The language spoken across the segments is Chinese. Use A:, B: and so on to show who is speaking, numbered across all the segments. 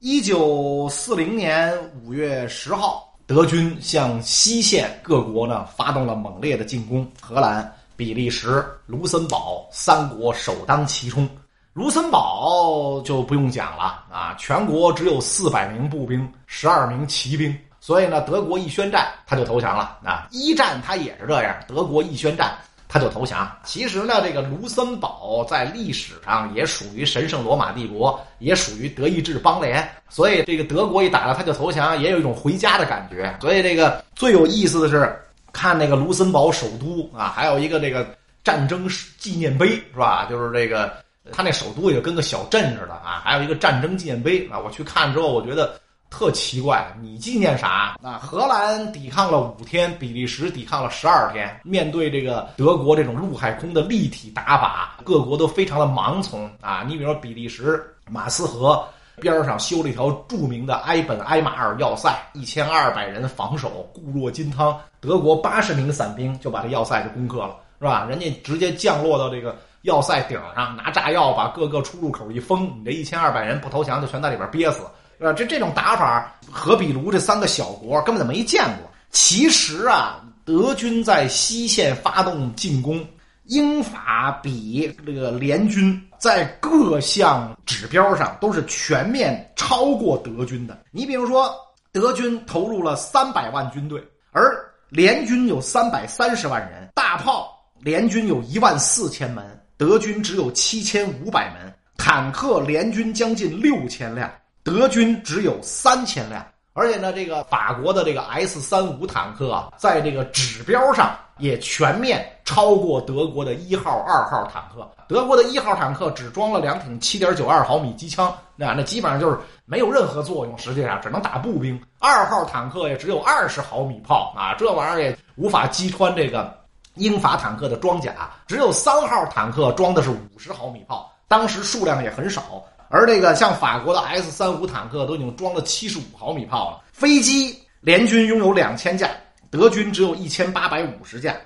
A: 一九四零年五月十号，德军向西线各国呢发动了猛烈的进攻，荷兰、比利时、卢森堡三国首当其冲。卢森堡就不用讲了啊，全国只有四百名步兵，十二名骑兵，所以呢，德国一宣战他就投降了啊。一战他也是这样，德国一宣战他就投降。其实呢，这个卢森堡在历史上也属于神圣罗马帝国，也属于德意志邦联，所以这个德国一打了他就投降，也有一种回家的感觉。所以这个最有意思的是看那个卢森堡首都啊，还有一个这个战争纪念碑是吧？就是这个。他那首都也跟个小镇似的啊，还有一个战争纪念碑啊。我去看之后，我觉得特奇怪。你纪念啥？啊，荷兰抵抗了五天，比利时抵抗了十二天。面对这个德国这种陆海空的立体打法，各国都非常的盲从啊。你比如说比利时马斯河边上修了一条著名的埃本埃马尔要塞，一千二百人防守，固若金汤。德国八十名伞兵就把这要塞就攻克了，是吧？人家直接降落到这个。要塞顶上拿炸药把各个出入口一封，你这一千二百人不投降就全在里边憋死，是吧？这这种打法，和比卢这三个小国根本就没见过。其实啊，德军在西线发动进攻，英法比这个联军在各项指标上都是全面超过德军的。你比如说，德军投入了三百万军队，而联军有三百三十万人，大炮联军有一万四千门。德军只有七千五百门坦克，联军将近六千辆，德军只有三千辆。而且呢，这个法国的这个 S 三五坦克啊，在这个指标上也全面超过德国的一号、二号坦克。德国的一号坦克只装了两挺七点九二毫米机枪，那那基本上就是没有任何作用，实际上只能打步兵。二号坦克也只有二十毫米炮啊，这玩意儿也无法击穿这个。英法坦克的装甲只有三号坦克装的是五十毫米炮，当时数量也很少。而这个像法国的 S 三五坦克都已经装了七十五毫米炮了。飞机联军拥有两千架，德军只有一千八百五十架。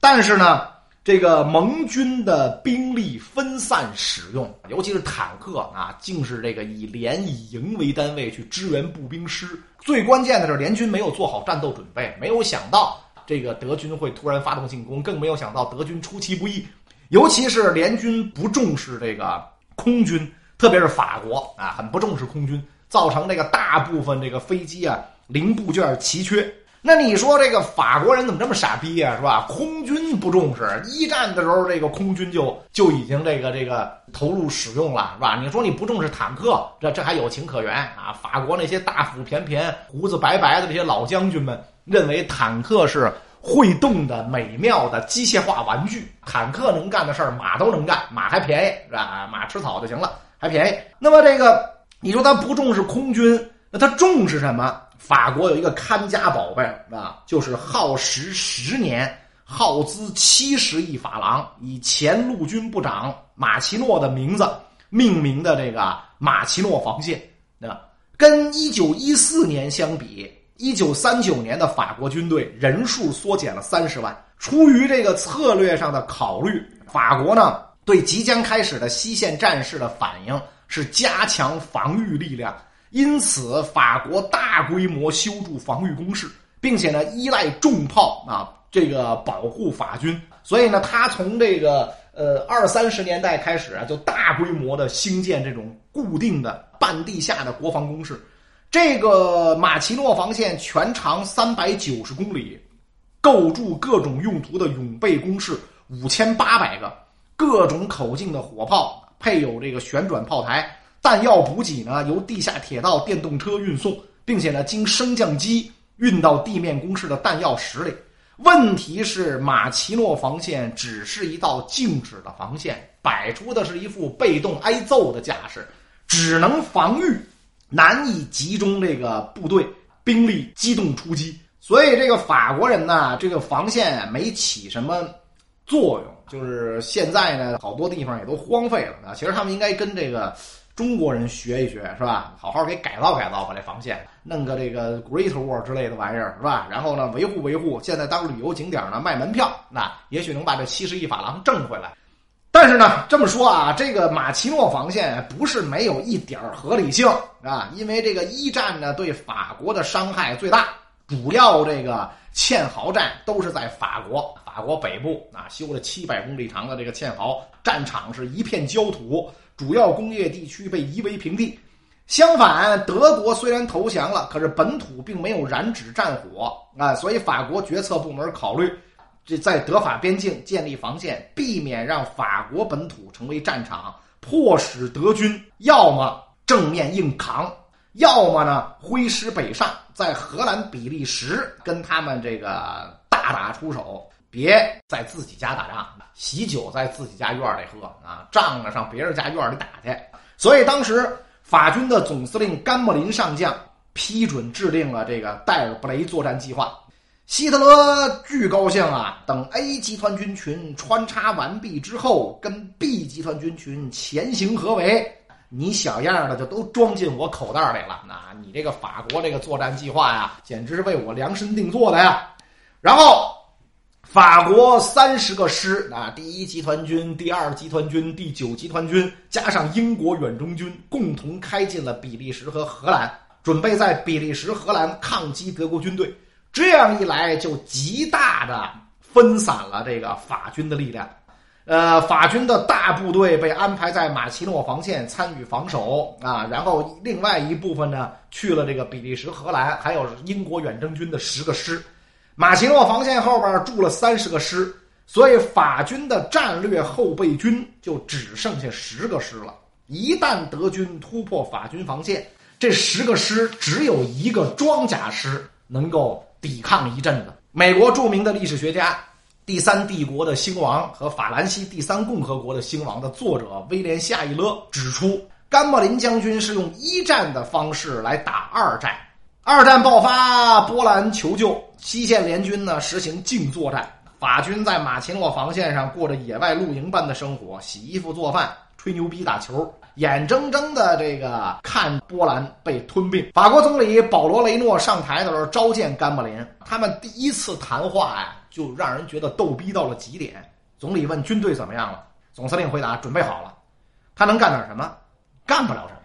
A: 但是呢，这个盟军的兵力分散使用，尤其是坦克啊，竟是这个以连以营为单位去支援步兵师。最关键的是，联军没有做好战斗准备，没有想到。这个德军会突然发动进攻，更没有想到德军出其不意，尤其是联军不重视这个空军，特别是法国啊，很不重视空军，造成这个大部分这个飞机啊零部件奇缺。那你说这个法国人怎么这么傻逼呀，是吧？空军不重视，一战的时候这个空军就就已经这个这个投入使用了，是吧？你说你不重视坦克，这这还有情可原啊？法国那些大腹便便、胡子白白的这些老将军们。认为坦克是会动的美妙的机械化玩具，坦克能干的事儿马都能干，马还便宜是吧？马吃草就行了，还便宜。那么这个你说他不重视空军，那他重视什么？法国有一个看家宝贝啊，就是耗时十年、耗资七十亿法郎，以前陆军部长马奇诺的名字命名的这个马奇诺防线，对吧？跟一九一四年相比。一九三九年的法国军队人数缩减了三十万。出于这个策略上的考虑，法国呢对即将开始的西线战事的反应是加强防御力量，因此法国大规模修筑防御工事，并且呢依赖重炮啊这个保护法军。所以呢，他从这个呃二三十年代开始啊，就大规模的兴建这种固定的半地下的国防工事。这个马奇诺防线全长三百九十公里，构筑各种用途的永备工事五千八百个，各种口径的火炮，配有这个旋转炮台，弹药补给呢由地下铁道、电动车运送，并且呢经升降机运到地面工事的弹药室里。问题是马奇诺防线只是一道静止的防线，摆出的是一副被动挨揍的架势，只能防御。难以集中这个部队兵力机动出击，所以这个法国人呢，这个防线没起什么作用。就是现在呢，好多地方也都荒废了啊。其实他们应该跟这个中国人学一学，是吧？好好给改造改造，把这防线弄个这个 Great Wall 之类的玩意儿，是吧？然后呢，维护维护。现在当旅游景点呢，卖门票，那也许能把这七十亿法郎挣回来。但是呢，这么说啊，这个马奇诺防线不是没有一点合理性啊，因为这个一战呢对法国的伤害最大，主要这个堑壕战都是在法国，法国北部啊修了七百公里长的这个堑壕，战场是一片焦土，主要工业地区被夷为平地。相反，德国虽然投降了，可是本土并没有燃止战火啊，所以法国决策部门考虑，这在德法边境建立防线，避免让法国本土成为战场，迫使德军要么正面硬扛，要么呢挥师北上，在荷兰、比利时跟他们这个大打出手，别在自己家打仗，喜酒在自己家院里喝啊，仗着上别人家院里打去。所以当时。法军的总司令甘莫林上将批准制定了这个戴尔布雷作战计划，希特勒巨高兴啊！等 A 集团军群穿插完毕之后，跟 B 集团军群前行合围，你小样的就都装进我口袋里了。那你这个法国这个作战计划呀，简直是为我量身定做的呀！然后。法国三十个师啊，第一集团军、第二集团军、第九集团军，加上英国远征军，共同开进了比利时和荷兰，准备在比利时、荷兰抗击德国军队。这样一来，就极大的分散了这个法军的力量。呃，法军的大部队被安排在马奇诺防线参与防守啊，然后另外一部分呢去了这个比利时、荷兰，还有英国远征军的十个师。马奇诺防线后边住了三十个师，所以法军的战略后备军就只剩下十个师了。一旦德军突破法军防线，这十个师只有一个装甲师能够抵抗一阵子。美国著名的历史学家、第三帝国的兴亡和法兰西第三共和国的兴亡的作者威廉夏伊勒指出，甘莫林将军是用一战的方式来打二战。二战爆发，波兰求救，西线联军呢实行静作战，法军在马奇诺防线上过着野外露营般的生活，洗衣服、做饭、吹牛逼、打球，眼睁睁的这个看波兰被吞并。法国总理保罗·雷诺上台的时候召见甘莫林，他们第一次谈话呀，就让人觉得逗逼到了极点。总理问军队怎么样了，总司令回答准备好了，他能干点什么？干不了什么。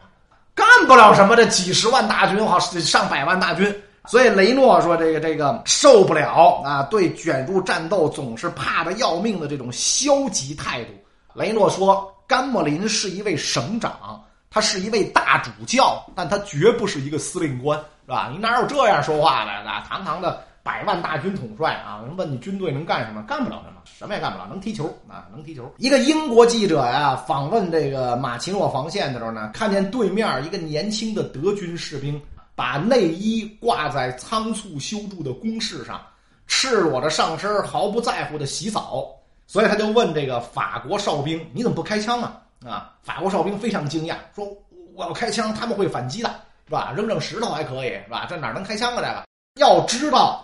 A: 干不了什么，这几十万大军，好上百万大军，所以雷诺说：“这个这个受不了啊！对卷入战斗总是怕的要命的这种消极态度。”雷诺说：“甘莫林是一位省长，他是一位大主教，但他绝不是一个司令官，是吧？你哪有这样说话的？那，堂堂的。”百万大军统帅啊！问你军队能干什么？干不了什么，什么也干不了，能踢球啊，能踢球。一个英国记者呀，访问这个马奇诺防线的时候呢，看见对面一个年轻的德军士兵把内衣挂在仓促修筑的工事上，赤裸着上身，毫不在乎的洗澡。所以他就问这个法国哨兵：“你怎么不开枪啊？”啊，法国哨兵非常惊讶，说：“我要开枪，他们会反击的，是吧？扔扔石头还可以，是吧？这哪能开枪啊？这个要知道。”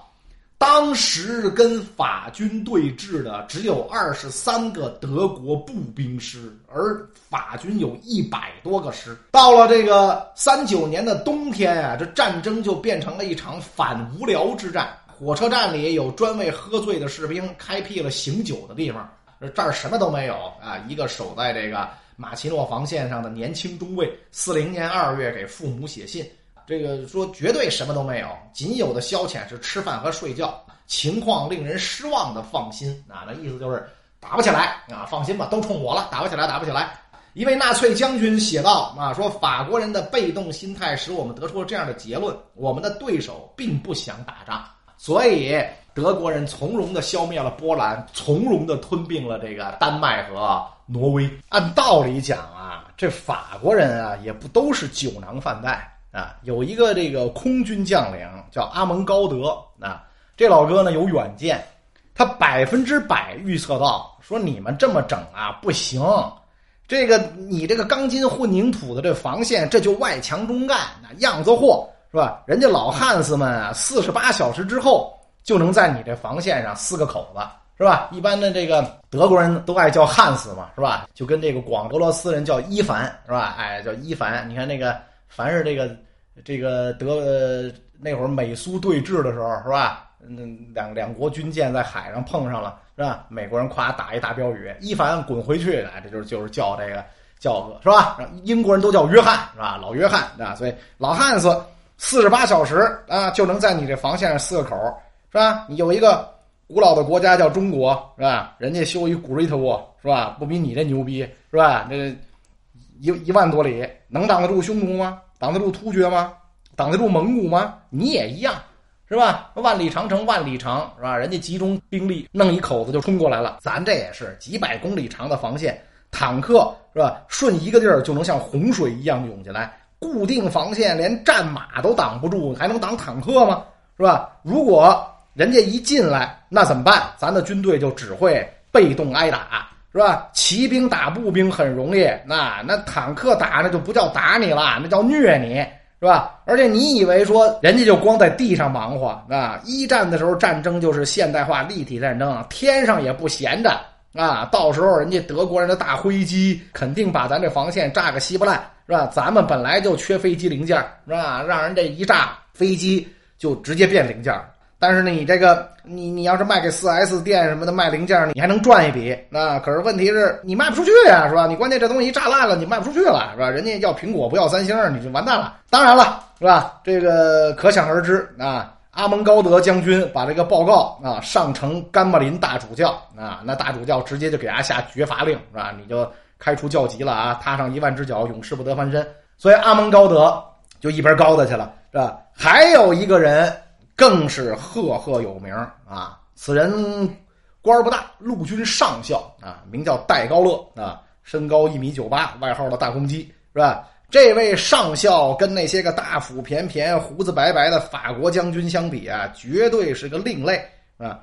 A: 当时跟法军对峙的只有二十三个德国步兵师，而法军有一百多个师。到了这个三九年的冬天啊，这战争就变成了一场反无聊之战。火车站里有专为喝醉的士兵开辟了醒酒的地方，这儿什么都没有啊！一个守在这个马奇诺防线上的年轻中尉，四零年二月给父母写信。这个说绝对什么都没有，仅有的消遣是吃饭和睡觉，情况令人失望的。放心啊，那意思就是打不起来啊，放心吧，都冲我了，打不起来，打不起来。一位纳粹将军写道啊，说法国人的被动心态使我们得出了这样的结论：我们的对手并不想打仗，所以德国人从容的消灭了波兰，从容的吞并了这个丹麦和挪威。按道理讲啊，这法国人啊也不都是酒囊饭袋。啊，有一个这个空军将领叫阿蒙高德啊，这老哥呢有远见，他百分之百预测到说你们这么整啊不行，这个你这个钢筋混凝土的这防线这就外强中干，那样子货是吧？人家老汉斯们啊，四十八小时之后就能在你这防线上撕个口子是吧？一般的这个德国人都爱叫汉斯嘛是吧？就跟这个广俄罗斯人叫伊凡是吧？哎，叫伊凡，你看那个。凡是这个这个德那会儿美苏对峙的时候，是吧？嗯，两两国军舰在海上碰上了，是吧？美国人夸打一大标语：“一凡滚回去！”啊，这就是就是叫这个叫个是吧？英国人都叫约翰是吧？老约翰啊，所以老汉斯四十八小时啊就能在你这防线上四个口是吧？你有一个古老的国家叫中国是吧？人家修一古瑞特沃是吧？不比你这牛逼是吧？这一一万多里能挡得住匈奴吗？挡得住突厥吗？挡得住蒙古吗？你也一样，是吧？万里长城万里长，是吧？人家集中兵力弄一口子就冲过来了，咱这也是几百公里长的防线，坦克是吧？顺一个地儿就能像洪水一样涌进来，固定防线，连战马都挡不住，还能挡坦克吗？是吧？如果人家一进来，那怎么办？咱的军队就只会被动挨打，是吧？骑兵打步兵很容易，那那坦克打那就不叫打你了，那叫虐你。是吧？而且你以为说人家就光在地上忙活啊？一战的时候战争就是现代化立体战争，天上也不闲着啊！到时候人家德国人的大飞机肯定把咱这防线炸个稀巴烂，是吧？咱们本来就缺飞机零件，是吧？让人这一炸，飞机就直接变零件。但是呢，你这个，你你要是卖给四 S 店什么的卖零件，你还能赚一笔。那可是问题是你卖不出去呀，是吧？你关键这东西一炸烂了，你卖不出去了，是吧？人家要苹果不要三星，你就完蛋了。当然了，是吧？这个可想而知啊。阿蒙高德将军把这个报告啊上呈甘柏林大主教啊，那大主教直接就给他下绝罚令，是吧？你就开除教籍了啊，踏上一万只脚，永世不得翻身。所以阿蒙高德就一边高的去了，是吧？还有一个人。更是赫赫有名啊！此人官儿不大，陆军上校啊，名叫戴高乐啊，身高一米九八，外号的大公鸡，是吧？这位上校跟那些个大腹便便、胡子白白的法国将军相比啊，绝对是个另类啊！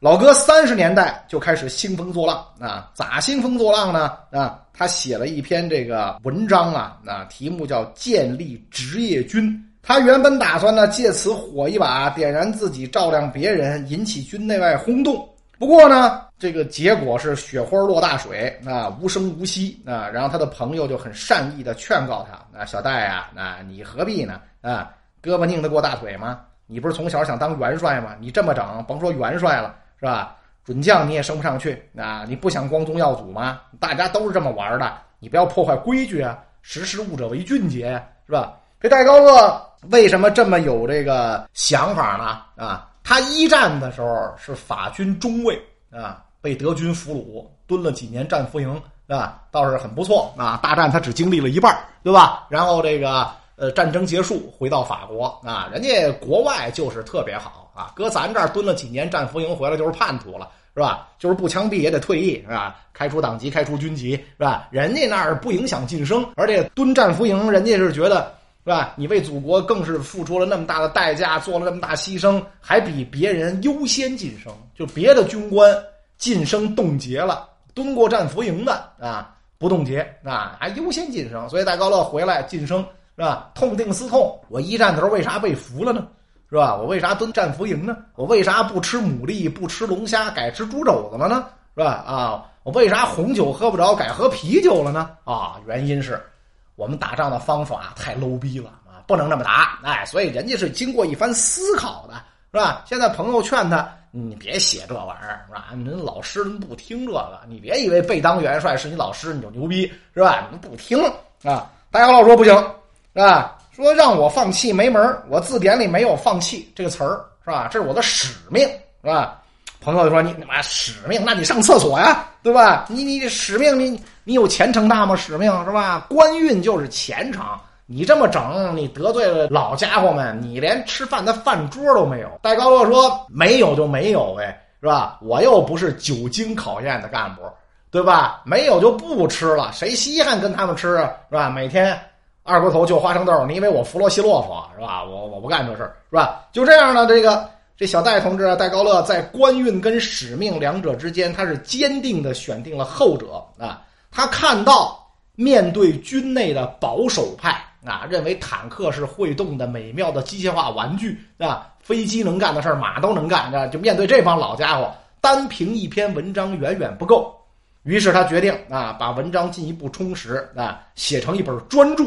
A: 老哥三十年代就开始兴风作浪啊，咋兴风作浪呢？啊，他写了一篇这个文章啊，那题目叫《建立职业军》。他原本打算呢，借此火一把，点燃自己，照亮别人，引起军内外轰动。不过呢，这个结果是雪花落大水啊，无声无息啊。然后他的朋友就很善意的劝告他：“啊，小戴啊，那你何必呢？啊，胳膊拧得过大腿吗？你不是从小想当元帅吗？你这么整，甭说元帅了，是吧？准将你也升不上去啊！你不想光宗耀祖吗？大家都是这么玩的，你不要破坏规矩啊！识时务者为俊杰，是吧？这戴高乐。”为什么这么有这个想法呢？啊，他一战的时候是法军中尉啊，被德军俘虏，蹲了几年战俘营啊，倒是很不错啊。大战他只经历了一半，对吧？然后这个呃，战争结束回到法国啊，人家国外就是特别好啊，搁咱这儿蹲了几年战俘营回来就是叛徒了，是吧？就是不枪毙也得退役，是吧？开除党籍，开除军籍，是吧？人家那儿不影响晋升，而且蹲战俘营，人家是觉得。是吧？你为祖国更是付出了那么大的代价，做了那么大牺牲，还比别人优先晋升。就别的军官晋升冻结了，蹲过战俘营的啊，不冻结啊，还优先晋升。所以戴高乐回来晋升是吧？痛定思痛，我一战的时候为啥被俘了呢？是吧？我为啥蹲战俘营呢？我为啥不吃牡蛎，不吃龙虾，改吃猪肘子了呢？是吧？啊，我为啥红酒喝不着，改喝啤酒了呢？啊，原因是。我们打仗的方法太 low 逼了啊，不能这么打，哎，所以人家是经过一番思考的，是吧？现在朋友劝他，你别写这玩意儿，是吧？您老师不听这个，你别以为被当元帅是你老师你就牛逼，是吧？你不听啊？大家老说不行，是吧？说让我放弃没门我字典里没有放弃这个词儿，是吧？这是我的使命，是吧？朋友就说你他妈使命，那你上厕所呀，对吧？你你使命你。你有前程大吗？使命是吧？官运就是前程。你这么整，你得罪了老家伙们，你连吃饭的饭桌都没有。戴高乐说：“没有就没有呗，是吧？我又不是久经考验的干部，对吧？没有就不吃了，谁稀罕跟他们吃啊？是吧？每天二锅头就花生豆，你以为我弗洛西洛夫是吧？我我不干这事是吧？就这样呢，这个这小戴同志戴高乐在官运跟使命两者之间，他是坚定的选定了后者啊。”他看到面对军内的保守派啊，认为坦克是会动的美妙的机械化玩具啊，飞机能干的事马都能干，啊，就面对这帮老家伙，单凭一篇文章远远不够。于是他决定啊，把文章进一步充实啊，写成一本专著。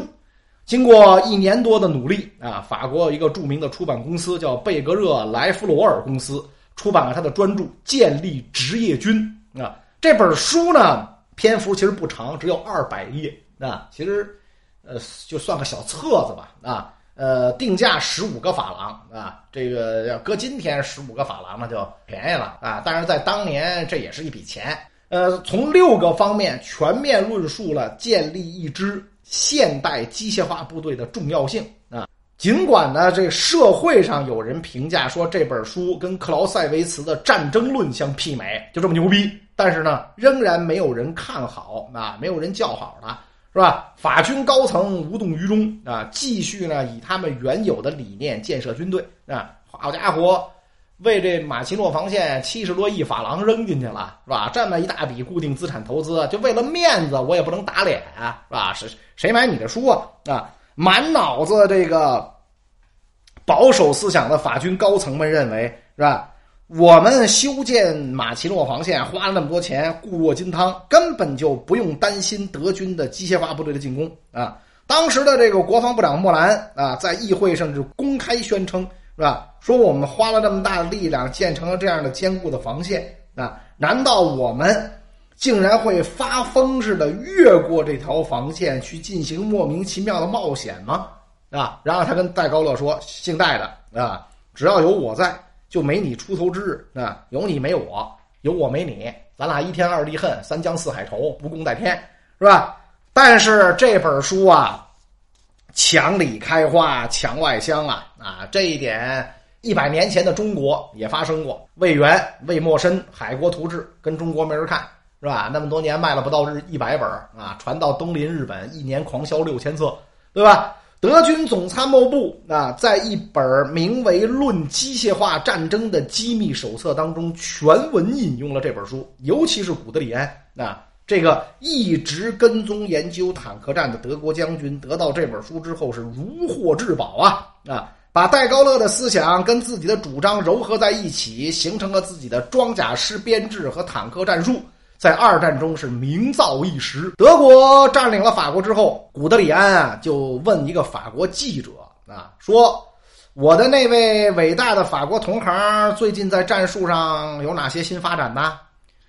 A: 经过一年多的努力啊，法国有一个著名的出版公司叫贝格热莱夫罗尔公司，出版了他的专著《建立职业军》啊。这本书呢，篇幅其实不长，只有二百页啊。其实，呃，就算个小册子吧啊。呃，定价十五个法郎啊，这个要搁今天十五个法郎那就便宜了啊。但是在当年这也是一笔钱。呃，从六个方面全面论述了建立一支现代机械化部队的重要性啊。尽管呢，这社会上有人评价说这本书跟克劳塞维茨的《战争论》相媲美，就这么牛逼。但是呢，仍然没有人看好啊，没有人叫好他。是吧？法军高层无动于衷啊，继续呢以他们原有的理念建设军队啊。好家伙，为这马奇诺防线七十多亿法郎扔进去了，是吧？这么一大笔固定资产投资，就为了面子，我也不能打脸啊，是吧？谁谁买你的书啊？啊，满脑子这个保守思想的法军高层们认为，是吧？我们修建马奇诺防线花了那么多钱，固若金汤，根本就不用担心德军的机械化部队的进攻啊！当时的这个国防部长莫兰啊，在议会上就公开宣称，是吧？说我们花了这么大的力量建成了这样的坚固的防线啊，难道我们竟然会发疯似的越过这条防线去进行莫名其妙的冒险吗？啊！然后他跟戴高乐说：“姓戴的啊，只要有我在。”就没你出头之日啊！有你没我，有我没你，咱俩一天二地恨，三江四海愁，不共戴天，是吧？但是这本书啊，墙里开花墙外香啊啊！这一点，一百年前的中国也发生过。魏源、魏墨申《海国图志》跟中国没人看，是吧？那么多年卖了不到日一百本啊，传到东邻日本，一年狂销六千册，对吧？德军总参谋部啊，在一本名为《论机械化战争的机密手册》当中，全文引用了这本书，尤其是古德里安啊，这个一直跟踪研究坦克战的德国将军，得到这本书之后是如获至宝啊啊，把戴高乐的思想跟自己的主张糅合在一起，形成了自己的装甲师编制和坦克战术。在二战中是名噪一时。德国占领了法国之后，古德里安啊就问一个法国记者啊说：“我的那位伟大的法国同行最近在战术上有哪些新发展呢？”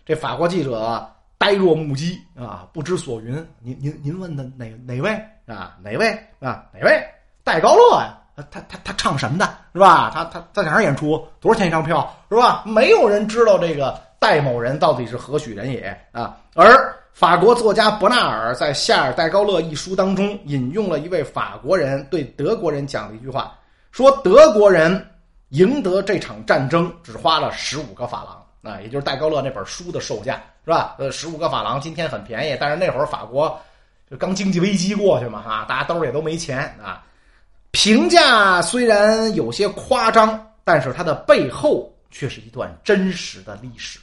A: 这法国记者呆若木鸡啊，不知所云。您您您问的哪哪位啊？哪位啊？哪位？戴高乐呀？他他他唱什么的？是吧？他他在哪儿演出？多少钱一张票？是吧？没有人知道这个。戴某人到底是何许人也啊？而法国作家伯纳尔在《夏尔·戴高乐》一书当中引用了一位法国人对德国人讲的一句话，说德国人赢得这场战争只花了十五个法郎啊，也就是戴高乐那本书的售价是吧？呃，十五个法郎今天很便宜，但是那会儿法国就刚经济危机过去嘛，哈，大家兜里也都没钱啊。评价虽然有些夸张，但是它的背后却是一段真实的历史。